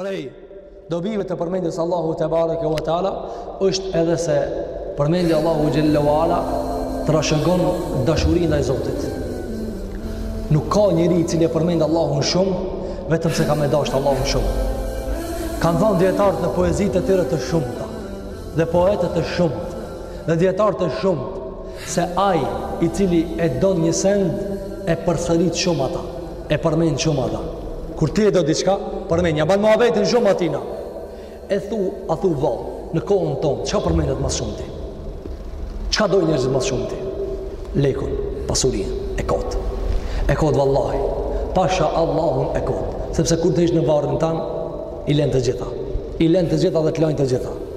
Prej dobive të përmendjes Allahu tebareke ve teala është edhe se përmendja Allahu xhelle ve ala trashëgon dashurinë ndaj Zotit. Nuk ka njeri i cili e përmend Allahun shumë vetëm se ka me dashtë Allahun shumë. Kanë thënë dijetarët në poezitë e tyre të shumta dhe poetë të shumtë dhe dijetarë të shumtë Se ai i cili e don një send, e përsërit shumë ata, e përmend shumë ata. Kur ti e do diçka, e përmend, ja ban muhabetin shumë atina. E thu, a thu vallë, në kohën tonë, çka përmendet më së shumti? Çka dojnë njerëzit më së shumti? Lekun, pasurinë, e kot. E kot vallahi. Pasha Allahun e kot, sepse kur të hish në varrin tand, i lën të gjitha. I lën të gjitha dhe të lajnë të gjitha.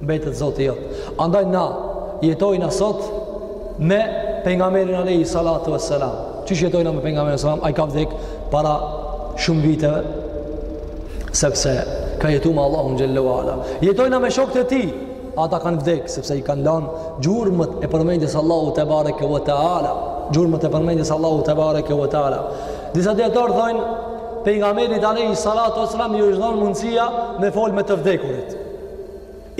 mbetet Zoti yt. Andaj na jetojna sot me pejgamberin alayhi salatu wassalam. Qysh jetojna me pejgamberin sallallahu alaihi wasallam, ai ka vdek para shumë viteve sepse ka jetu me Allahun xhelle ve ala. Jetojna me shokët e tij, ata kanë vdek sepse i kanë lanë gjurmët e përmendjes Allahu tebareke ve teala. Gjurmët e përmendjes Allahu tebareke ve teala. Disa dijetarë thonë pejgamberit alayhi salatu wassalam i është dhënë mundësia me fol me të vdekurit.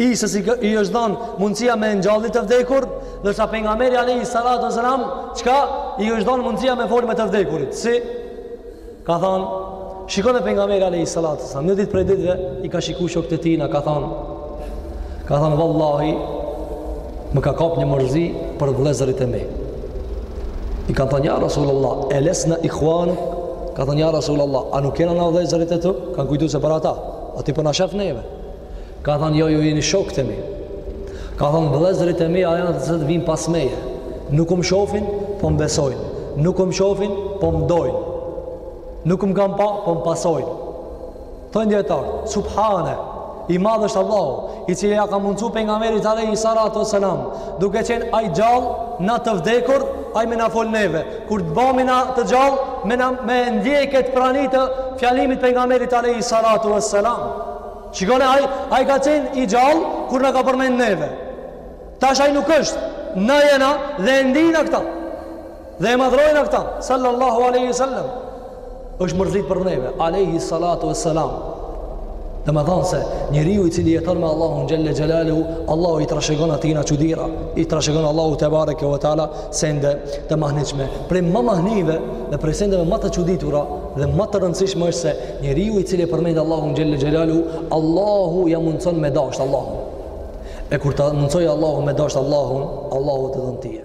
Isës i është dhënë mundësia me ngjall të vdekur, ndërsa pejgamberit alayhi salatu wasalam çka i është dhënë mundësia me fol me të vdekurit. Si ka thënë Shikoni, pejgamberi alayhi salatu wasalam, një ditë prej ditëve i ka shiku shokët e tina, ka thënë ka thënë vallahi më ka kap një mërzi për vëllezërit e mi. I kanë thënë ja Rasulullah, elesna ikhwanuk, kanë thënë ja Rasulullah, a nuk jena na vëllezërit e tu? Kanë kujtu se për ata, a ti po na shef neve. Ka thanë, jo, ju jeni shokët e mi. Ka thanë, vëllezërit e mi, janë ata që do të vijnë pas meje. Nuk më shofin, po më besojnë. Nuk më shofin, po më dojnë. Nuk më kanë pa, po më pasojnë. Thojnë dijetarët, subhane, i madh është Allahu, i cili ja ka mundsu pejgamberit alejhi salatu ve selam, duke qenë ai gjallë, na të vdekur, ai me na fol neve. Kur të bëhemi na të gjallë, me na, me ndejt prani fjalimit pejgamberit alejhi salatu ve selam. Shikoni ai, ai ka qenë i gjallë kur na ka përmend neve. Tash ai nuk është. Na jena dhe e ndina këta. Dhe e madhrojna këta. Sallallahu alaihi wasallam. Është mërzit për neve. Alaihi salatu wassalam. Domethënë se njeriu i cili jeton me Allahun xhelle xhelaluhu, Allahu i trashëgon atina çudira, i trashëgon Allahu tebareke ve teala sende të mahnitshme. Prej mahnive dhe prej sendeve më të çuditura dhe më të rëndësishme është se Njeriu i cili e përmend Allahun xhelle xhelaluhu, Allahu ja mundson me dashtë Allahun. E kur ta mundsojë Allahu me dashtë Allahun, Allahu të don tye.